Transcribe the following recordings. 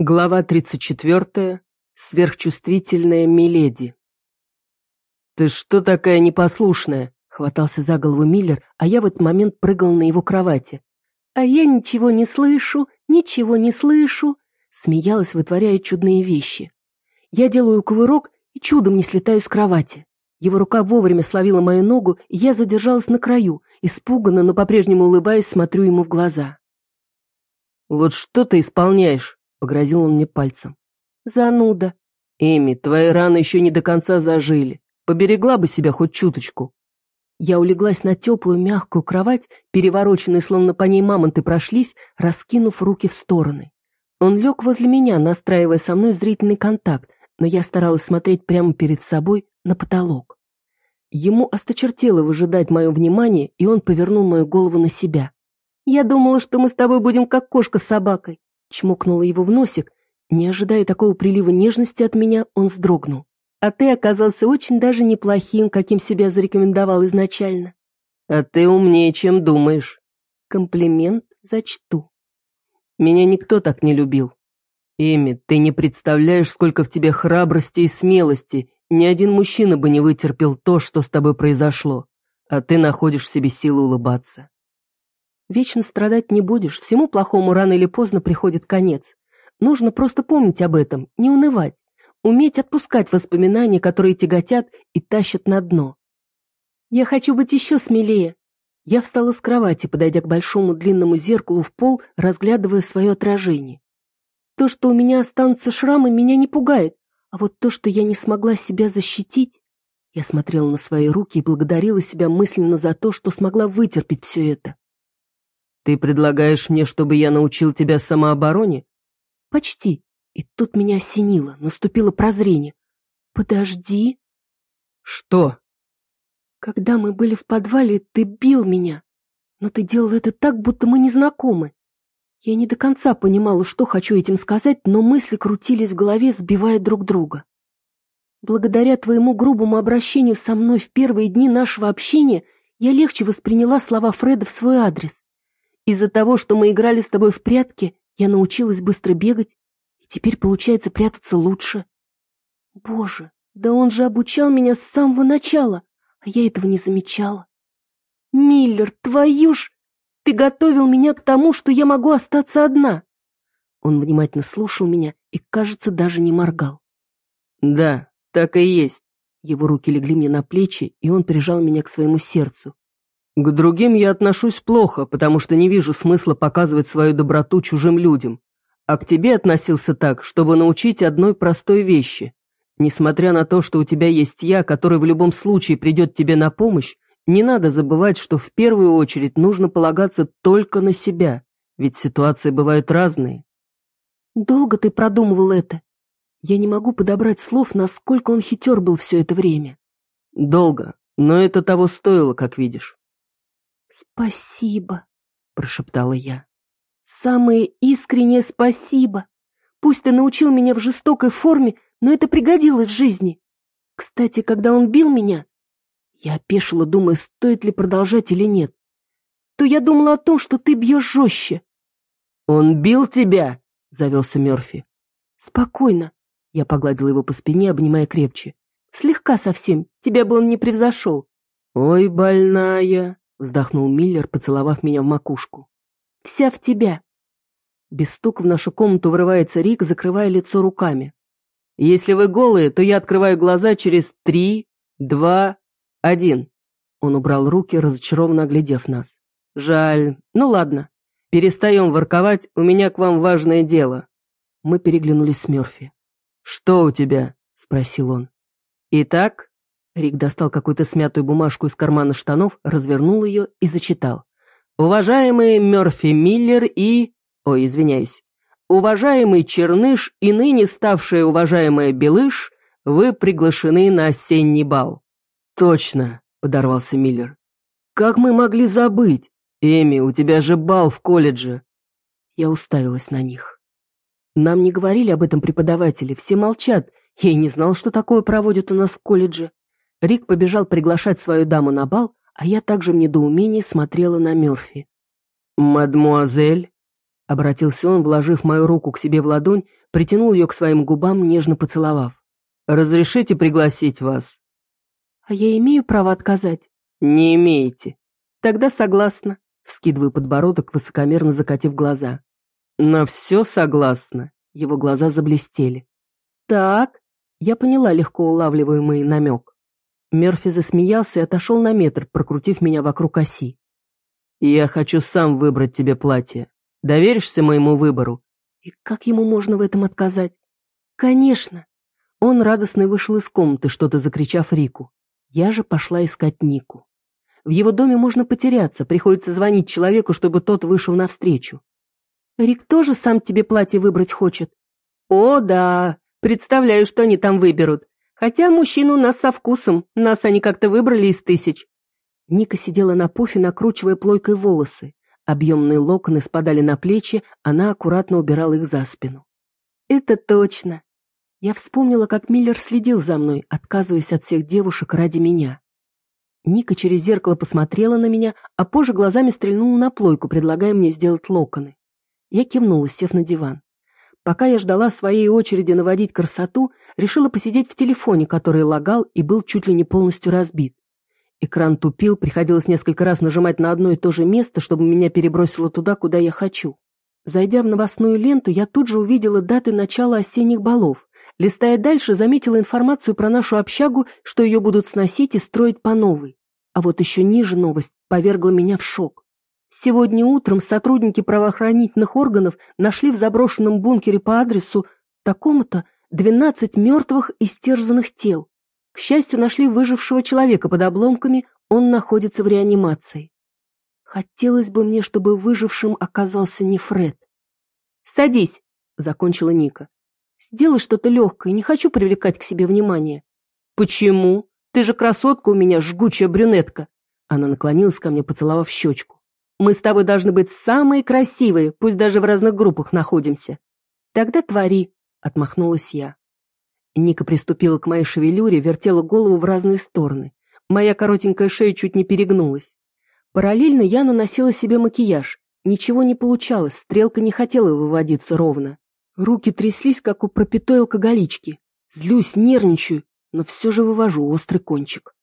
Глава 34. Сверхчувствительная Миледи. «Ты что такая непослушная?» — хватался за голову Миллер, а я в этот момент прыгал на его кровати. «А я ничего не слышу, ничего не слышу», — смеялась, вытворяя чудные вещи. Я делаю кувырок и чудом не слетаю с кровати. Его рука вовремя словила мою ногу, и я задержалась на краю, испуганно, но по-прежнему улыбаясь, смотрю ему в глаза. «Вот что ты исполняешь?» Погрозил он мне пальцем. Зануда. Эми, твои раны еще не до конца зажили. Поберегла бы себя хоть чуточку. Я улеглась на теплую, мягкую кровать, перевороченные, словно по ней мамонты прошлись, раскинув руки в стороны. Он лег возле меня, настраивая со мной зрительный контакт, но я старалась смотреть прямо перед собой на потолок. Ему осточертело выжидать мое внимание, и он повернул мою голову на себя. «Я думала, что мы с тобой будем как кошка с собакой. Чмокнула его в носик. Не ожидая такого прилива нежности от меня, он вздрогнул. «А ты оказался очень даже неплохим, каким себя зарекомендовал изначально». «А ты умнее, чем думаешь». Комплимент зачту. «Меня никто так не любил. Эми, ты не представляешь, сколько в тебе храбрости и смелости. Ни один мужчина бы не вытерпел то, что с тобой произошло. А ты находишь в себе силы улыбаться. Вечно страдать не будешь, всему плохому рано или поздно приходит конец. Нужно просто помнить об этом, не унывать, уметь отпускать воспоминания, которые тяготят и тащат на дно. Я хочу быть еще смелее. Я встала с кровати, подойдя к большому длинному зеркалу в пол, разглядывая свое отражение. То, что у меня останутся шрамы, меня не пугает, а вот то, что я не смогла себя защитить... Я смотрела на свои руки и благодарила себя мысленно за то, что смогла вытерпеть все это. «Ты предлагаешь мне, чтобы я научил тебя самообороне?» «Почти». И тут меня осенило, наступило прозрение. «Подожди». «Что?» «Когда мы были в подвале, ты бил меня, но ты делал это так, будто мы не знакомы. Я не до конца понимала, что хочу этим сказать, но мысли крутились в голове, сбивая друг друга. Благодаря твоему грубому обращению со мной в первые дни нашего общения я легче восприняла слова Фреда в свой адрес. Из-за того, что мы играли с тобой в прятки, я научилась быстро бегать, и теперь получается прятаться лучше. Боже, да он же обучал меня с самого начала, а я этого не замечала. Миллер, твою ж! Ты готовил меня к тому, что я могу остаться одна. Он внимательно слушал меня и, кажется, даже не моргал. Да, так и есть. Его руки легли мне на плечи, и он прижал меня к своему сердцу. К другим я отношусь плохо, потому что не вижу смысла показывать свою доброту чужим людям. А к тебе относился так, чтобы научить одной простой вещи. Несмотря на то, что у тебя есть я, который в любом случае придет тебе на помощь, не надо забывать, что в первую очередь нужно полагаться только на себя, ведь ситуации бывают разные. Долго ты продумывал это? Я не могу подобрать слов, насколько он хитер был все это время. Долго, но это того стоило, как видишь. «Спасибо», — прошептала я. «Самое искреннее спасибо. Пусть ты научил меня в жестокой форме, но это пригодилось в жизни. Кстати, когда он бил меня, я опешила, думая, стоит ли продолжать или нет, то я думала о том, что ты бьешь жестче». «Он бил тебя?» — завелся Мерфи. «Спокойно». Я погладила его по спине, обнимая крепче. «Слегка совсем, тебя бы он не превзошел». «Ой, больная!» Вздохнул Миллер, поцеловав меня в макушку. «Вся в тебя!» Без стука в нашу комнату врывается Рик, закрывая лицо руками. «Если вы голые, то я открываю глаза через три, два, один». Он убрал руки, разочарованно оглядев нас. «Жаль. Ну ладно. Перестаем ворковать, у меня к вам важное дело». Мы переглянулись с Мёрфи. «Что у тебя?» — спросил он. «Итак, Рик достал какую-то смятую бумажку из кармана штанов, развернул ее и зачитал. «Уважаемый Мёрфи Миллер и...» Ой, извиняюсь. «Уважаемый Черныш и ныне ставшая уважаемая Белыш, вы приглашены на осенний бал». «Точно», — подорвался Миллер. «Как мы могли забыть? Эми, у тебя же бал в колледже». Я уставилась на них. Нам не говорили об этом преподаватели, все молчат. Я и не знал, что такое проводят у нас в колледже. Рик побежал приглашать свою даму на бал, а я также в недоумении смотрела на Мёрфи. «Мадмуазель?» — обратился он, вложив мою руку к себе в ладонь, притянул ее к своим губам, нежно поцеловав. «Разрешите пригласить вас?» «А я имею право отказать?» «Не имеете». «Тогда согласна», — вскидываю подбородок, высокомерно закатив глаза. «На все согласна». Его глаза заблестели. «Так», — я поняла легко улавливаемый намек. Мерфи засмеялся и отошел на метр, прокрутив меня вокруг оси. «Я хочу сам выбрать тебе платье. Доверишься моему выбору?» И как ему можно в этом отказать? «Конечно!» Он радостно вышел из комнаты, что-то закричав Рику. Я же пошла искать Нику. В его доме можно потеряться, приходится звонить человеку, чтобы тот вышел навстречу. Рик тоже сам тебе платье выбрать хочет? О, да, представляю, что они там выберут. Хотя мужчины у нас со вкусом, нас они как-то выбрали из тысяч. Ника сидела на пуфе, накручивая плойкой волосы. Объемные локоны спадали на плечи, она аккуратно убирала их за спину. «Это точно!» Я вспомнила, как Миллер следил за мной, отказываясь от всех девушек ради меня. Ника через зеркало посмотрела на меня, а позже глазами стрельнула на плойку, предлагая мне сделать локоны. Я кивнула, сев на диван. Пока я ждала своей очереди наводить красоту, решила посидеть в телефоне, который лагал и был чуть ли не полностью разбит. Экран тупил, приходилось несколько раз нажимать на одно и то же место, чтобы меня перебросило туда, куда я хочу. Зайдя в новостную ленту, я тут же увидела даты начала осенних балов. Листая дальше, заметила информацию про нашу общагу, что ее будут сносить и строить по новой. А вот еще ниже новость повергла меня в шок. Сегодня утром сотрудники правоохранительных органов нашли в заброшенном бункере по адресу такому-то 12 мертвых истерзанных тел. К счастью, нашли выжившего человека под обломками, он находится в реанимации. Хотелось бы мне, чтобы выжившим оказался не Фред. «Садись», — закончила Ника. Сделай что-то легкое, не хочу привлекать к себе внимание. Почему? Ты же красотка у меня, жгучая брюнетка. Она наклонилась ко мне, поцеловав щечку. Мы с тобой должны быть самые красивые, пусть даже в разных группах находимся. Тогда твори, отмахнулась я. Ника приступила к моей шевелюре, вертела голову в разные стороны. Моя коротенькая шея чуть не перегнулась. Параллельно я наносила себе макияж. Ничего не получалось, стрелка не хотела выводиться ровно. Руки тряслись, как у пропитой алкоголички. Злюсь, нервничаю, но все же вывожу острый кончик.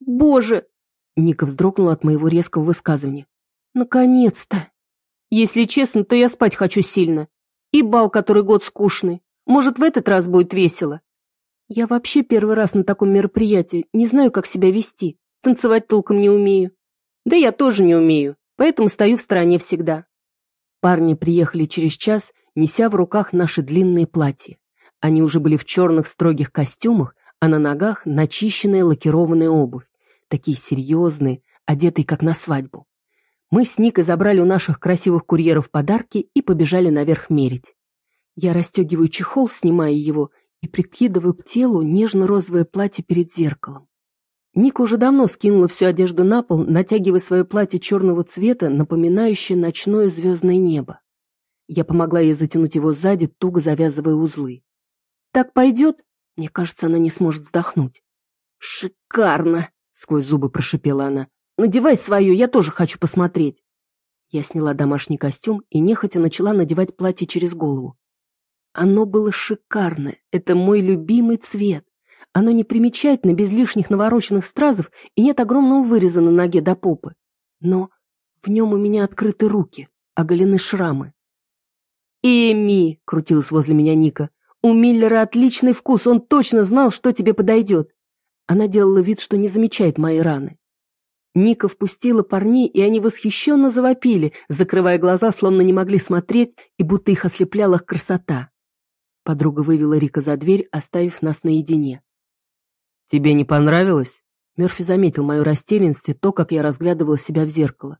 «Боже!» Ника вздрогнула от моего резкого высказывания. «Наконец-то!» «Если честно, то я спать хочу сильно. И бал который год скучный. Может, в этот раз будет весело?» «Я вообще первый раз на таком мероприятии, не знаю, как себя вести. Танцевать толком не умею. Да я тоже не умею, поэтому стою в стороне всегда». Парни приехали через час неся в руках наши длинные платья. Они уже были в черных строгих костюмах, а на ногах начищенная лакированная обувь, такие серьезные, одетые как на свадьбу. Мы с Никой забрали у наших красивых курьеров подарки и побежали наверх мерить. Я расстегиваю чехол, снимая его, и прикидываю к телу нежно-розовое платье перед зеркалом. Ника уже давно скинула всю одежду на пол, натягивая свое платье черного цвета, напоминающее ночное звездное небо. Я помогла ей затянуть его сзади, туго завязывая узлы. «Так пойдет?» Мне кажется, она не сможет вздохнуть. «Шикарно!» — сквозь зубы прошипела она. «Надевай свою, я тоже хочу посмотреть!» Я сняла домашний костюм и нехотя начала надевать платье через голову. Оно было шикарное, это мой любимый цвет. Оно не примечательно, без лишних навороченных стразов и нет огромного выреза на ноге до попы. Но в нем у меня открыты руки, оголены шрамы. «Эми!» — крутилась возле меня Ника. «У Миллера отличный вкус, он точно знал, что тебе подойдет!» Она делала вид, что не замечает мои раны. Ника впустила парней, и они восхищенно завопили, закрывая глаза, словно не могли смотреть, и будто их ослепляла красота. Подруга вывела Рика за дверь, оставив нас наедине. «Тебе не понравилось?» Мерфи заметил мою растерянность и то, как я разглядывала себя в зеркало.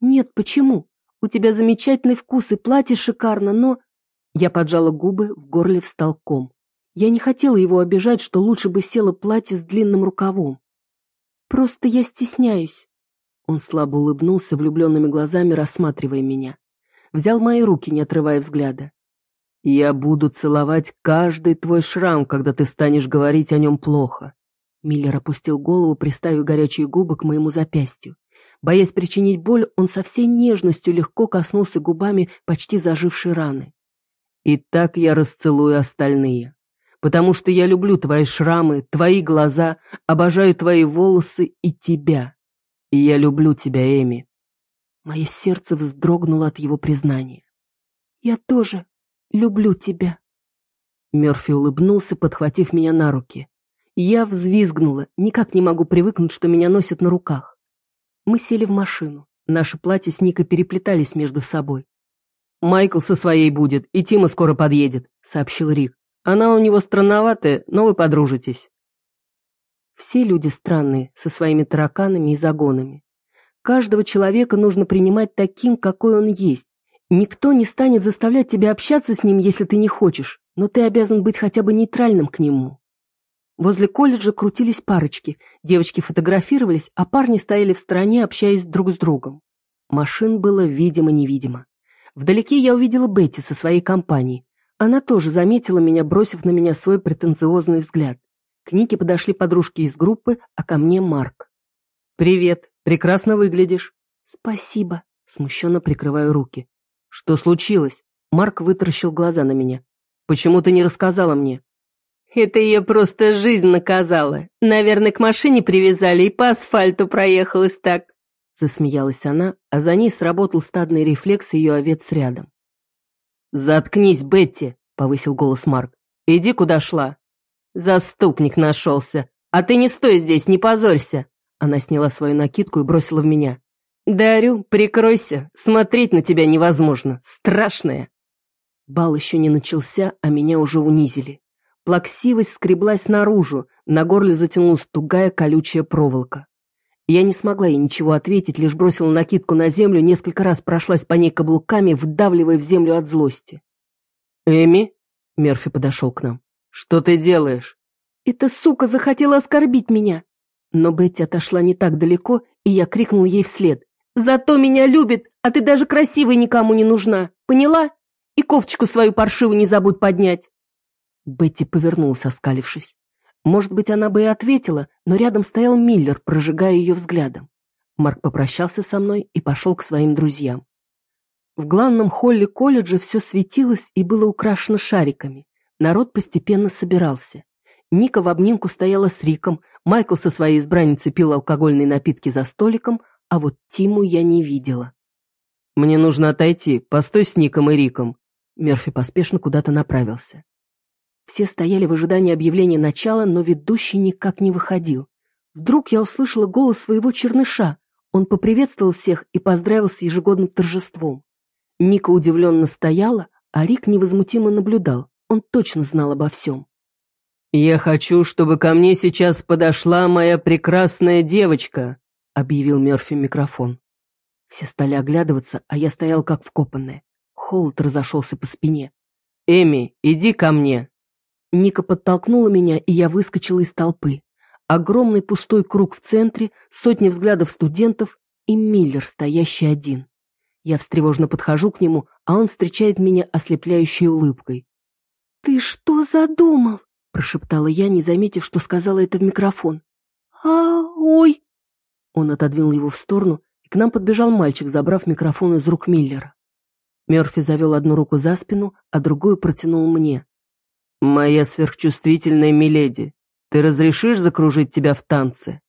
«Нет, почему?» У тебя замечательный вкус и платье шикарно, но...» Я поджала губы, в горле встал ком. Я не хотела его обижать, что лучше бы село платье с длинным рукавом. «Просто я стесняюсь». Он слабо улыбнулся влюбленными глазами, рассматривая меня. Взял мои руки, не отрывая взгляда. «Я буду целовать каждый твой шрам, когда ты станешь говорить о нем плохо». Миллер опустил голову, приставив горячие губы к моему запястью. Боясь причинить боль, он со всей нежностью легко коснулся губами почти зажившей раны. И так я расцелую остальные. Потому что я люблю твои шрамы, твои глаза, обожаю твои волосы и тебя. И я люблю тебя, Эми. Мое сердце вздрогнуло от его признания. «Я тоже люблю тебя». Мерфи улыбнулся, подхватив меня на руки. Я взвизгнула, никак не могу привыкнуть, что меня носят на руках. Мы сели в машину. Наши платья с Никой переплетались между собой. «Майкл со своей будет, и Тима скоро подъедет», — сообщил Рик. «Она у него странноватая, но вы подружитесь». Все люди странные, со своими тараканами и загонами. Каждого человека нужно принимать таким, какой он есть. Никто не станет заставлять тебя общаться с ним, если ты не хочешь, но ты обязан быть хотя бы нейтральным к нему. Возле колледжа крутились парочки, девочки фотографировались, а парни стояли в стороне, общаясь друг с другом. Машин было видимо-невидимо. Вдалеке я увидела Бетти со своей компанией. Она тоже заметила меня, бросив на меня свой претенциозный взгляд. К Нике подошли подружки из группы, а ко мне Марк. «Привет, прекрасно выглядишь». «Спасибо», смущенно прикрываю руки. «Что случилось?» Марк вытаращил глаза на меня. «Почему ты не рассказала мне?» Это ее просто жизнь наказала. Наверное, к машине привязали и по асфальту проехалась так. Засмеялась она, а за ней сработал стадный рефлекс ее овец рядом. «Заткнись, Бетти!» — повысил голос Марк. «Иди, куда шла!» «Заступник нашелся! А ты не стой здесь, не позорься!» Она сняла свою накидку и бросила в меня. «Дарю, прикройся, смотреть на тебя невозможно, страшная!» Бал еще не начался, а меня уже унизили. Плаксивость скреблась наружу, на горле затянулась тугая колючая проволока. Я не смогла ей ничего ответить, лишь бросила накидку на землю, несколько раз прошлась по ней каблуками, вдавливая в землю от злости. «Эми?» — Мерфи подошел к нам. «Что ты делаешь?» «Эта сука захотела оскорбить меня!» Но Бетти отошла не так далеко, и я крикнул ей вслед. «Зато меня любит, а ты даже красивой никому не нужна, поняла? И кофточку свою паршивую не забудь поднять!» Бетти повернулась, оскалившись. Может быть, она бы и ответила, но рядом стоял Миллер, прожигая ее взглядом. Марк попрощался со мной и пошел к своим друзьям. В главном холле колледжа все светилось и было украшено шариками. Народ постепенно собирался. Ника в обнимку стояла с Риком, Майкл со своей избранницей пил алкогольные напитки за столиком, а вот Тиму я не видела. «Мне нужно отойти, постой с Ником и Риком». Мерфи поспешно куда-то направился. Все стояли в ожидании объявления начала, но ведущий никак не выходил. Вдруг я услышала голос своего черныша. Он поприветствовал всех и поздравил с ежегодным торжеством. Ника удивленно стояла, а Рик невозмутимо наблюдал. Он точно знал обо всем. «Я хочу, чтобы ко мне сейчас подошла моя прекрасная девочка», объявил Мерфи микрофон. Все стали оглядываться, а я стоял как вкопанная. Холод разошелся по спине. «Эми, иди ко мне!» Ника подтолкнула меня, и я выскочила из толпы. Огромный пустой круг в центре, сотни взглядов студентов и Миллер, стоящий один. Я встревожно подхожу к нему, а он встречает меня ослепляющей улыбкой. «Ты что задумал?» – прошептала я, не заметив, что сказала это в микрофон. «А, ой!» Он отодвинул его в сторону, и к нам подбежал мальчик, забрав микрофон из рук Миллера. Мерфи завел одну руку за спину, а другую протянул мне. «Моя сверхчувствительная миледи, ты разрешишь закружить тебя в танце?»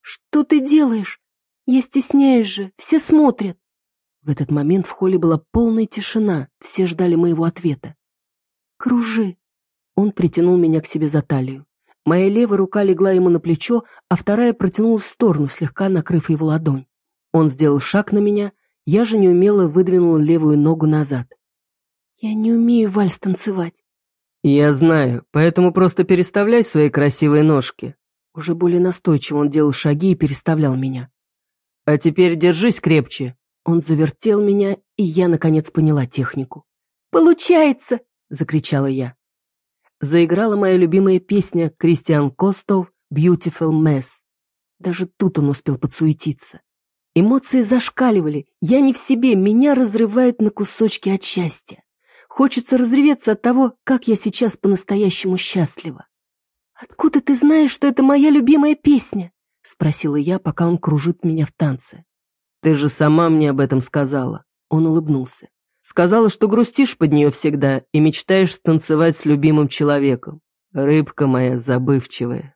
«Что ты делаешь? Я стесняюсь же, все смотрят». В этот момент в холле была полная тишина, все ждали моего ответа. «Кружи». Он притянул меня к себе за талию. Моя левая рука легла ему на плечо, а вторая протянулась в сторону, слегка накрыв его ладонь. Он сделал шаг на меня, я же неумело выдвинула левую ногу назад. «Я не умею вальс танцевать». «Я знаю, поэтому просто переставляй свои красивые ножки». Уже более настойчиво он делал шаги и переставлял меня. «А теперь держись крепче». Он завертел меня, и я, наконец, поняла технику. «Получается!» — закричала я. Заиграла моя любимая песня Кристиан Костов «Beautiful Mess». Даже тут он успел подсуетиться. Эмоции зашкаливали, я не в себе, меня разрывает на кусочки от счастья. Хочется разреветься от того, как я сейчас по-настоящему счастлива. «Откуда ты знаешь, что это моя любимая песня?» — спросила я, пока он кружит меня в танце. «Ты же сама мне об этом сказала». Он улыбнулся. Сказала, что грустишь под нее всегда и мечтаешь станцевать с любимым человеком. Рыбка моя забывчивая.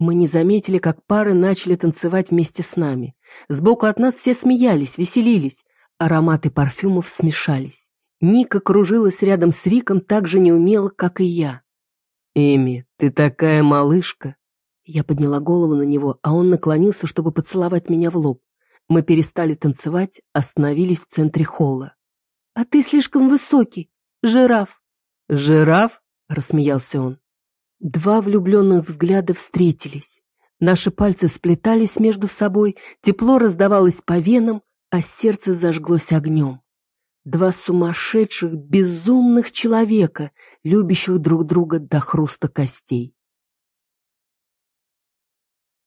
Мы не заметили, как пары начали танцевать вместе с нами. Сбоку от нас все смеялись, веселились. Ароматы парфюмов смешались. Ника кружилась рядом с Риком так же неумело, как и я. «Эми, ты такая малышка!» Я подняла голову на него, а он наклонился, чтобы поцеловать меня в лоб. Мы перестали танцевать, остановились в центре холла. «А ты слишком высокий, жираф». «Жираф?» — рассмеялся он. Два влюбленных взгляда встретились. Наши пальцы сплетались между собой, тепло раздавалось по венам, а сердце зажглось огнем. Два сумасшедших, безумных человека, любящих друг друга до хруста костей.